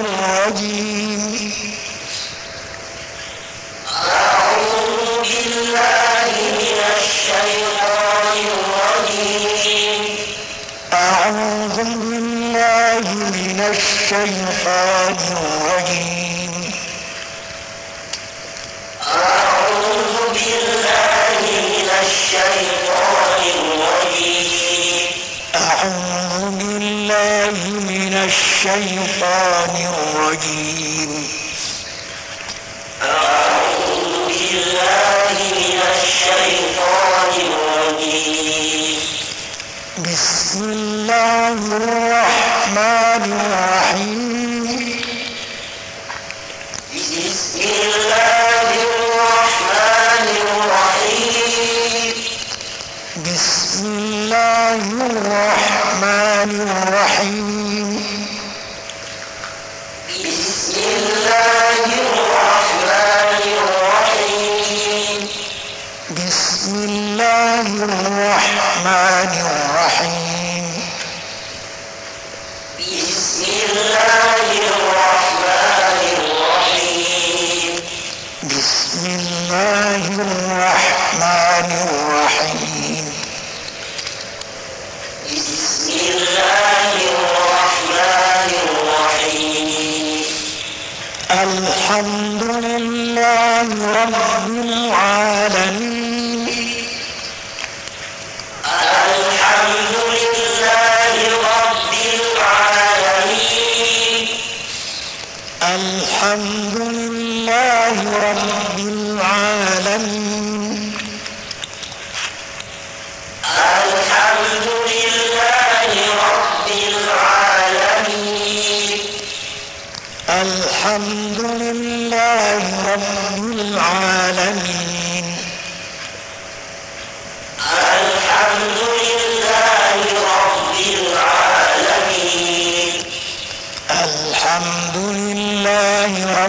الرجيم. أعوذ بالله من الشيطان الرجيم. أعوذ بالله من الشيطان الرجيم. أعوذ بالله من الشيطان الرجيم الشيطان الرجيم. أعوذ بالله من الشيطان الرجيم. الرحمن الرحيم. بسم الله الحمد لله رب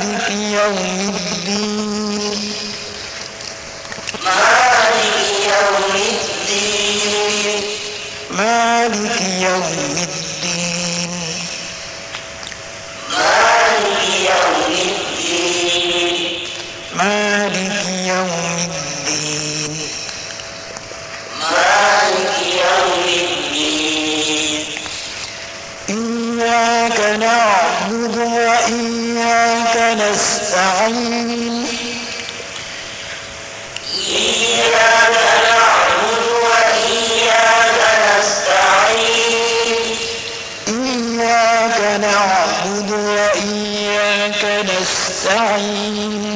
في يوم الدين. سعيد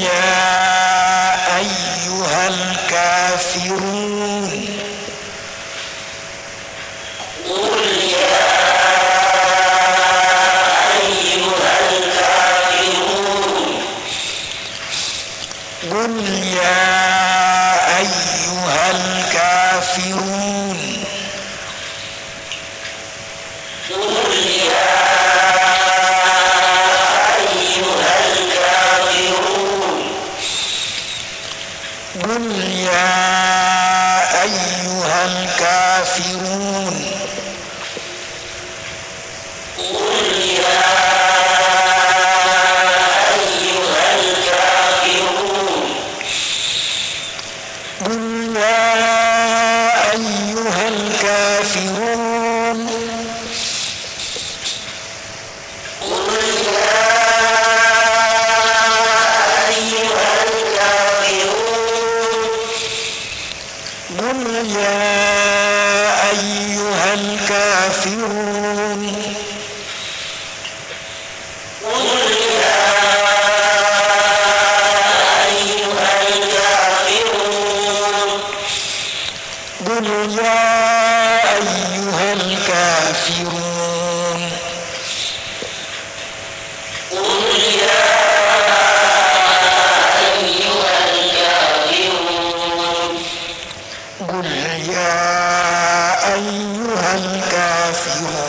Yeah.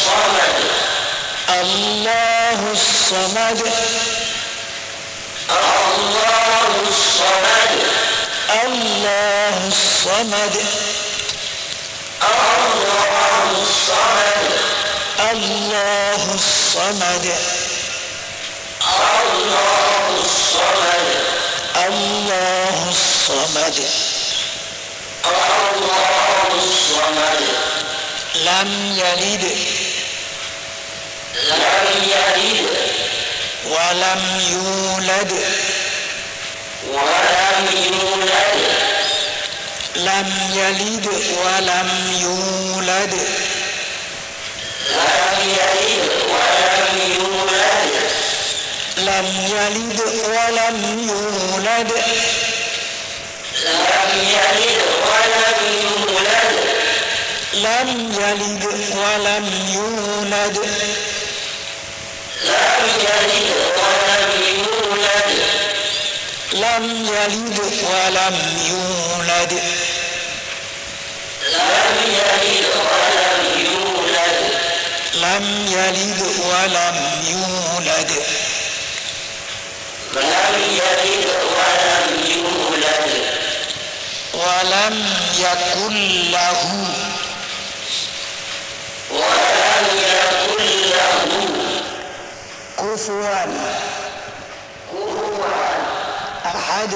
الصمد الله الصمد الله الصمد الله الصمد الله الصمد الله الصمد. الله الصمد. الله الصمد. الله الصمد. لم يلد. ولم يولد. ولم يولد لم يلد ولم يولد لم يلد ولم يولد لم يلد ولم يولد. لم يلد ولم يولد. لم يلد ولم يولد. لم يلد ولم يولد. لم يلد ولم يولد. ولم يكن له ولم يكن له كفوا أحد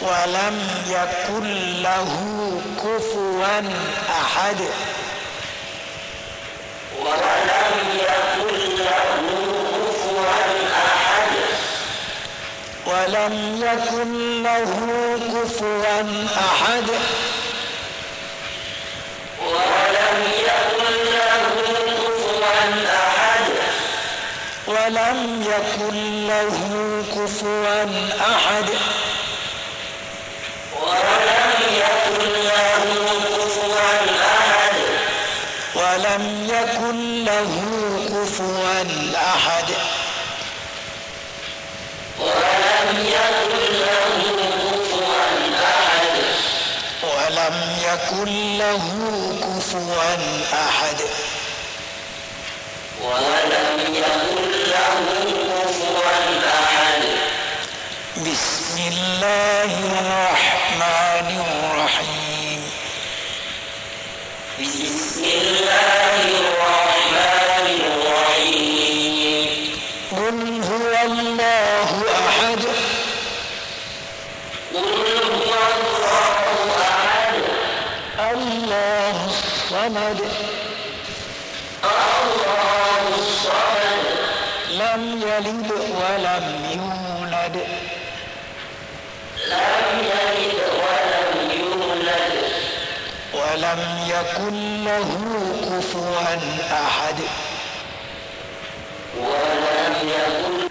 ولم يكن له كفوا أحد. ولم يكن له كفوا أحد. ولم يكن له كفوا أحد ولم يكن له كفوا أحد ولم يكن له كفوا أحد؟ ولم يكن له كفوا أحد. ولم يكن له كفوا أحد. ولم يكن له كفوا أحد. ولم يكن له كفوا أحد. ولم يكن بسم الله الرحمن الرحيم. بسم الله الرحمن الرحيم قل هو الله أحد قل هو الله أحد. الله الصمد. يلد ولم يولد. لم يلد ولم يولد ولم يكن له كفوا أحد. ولم يكن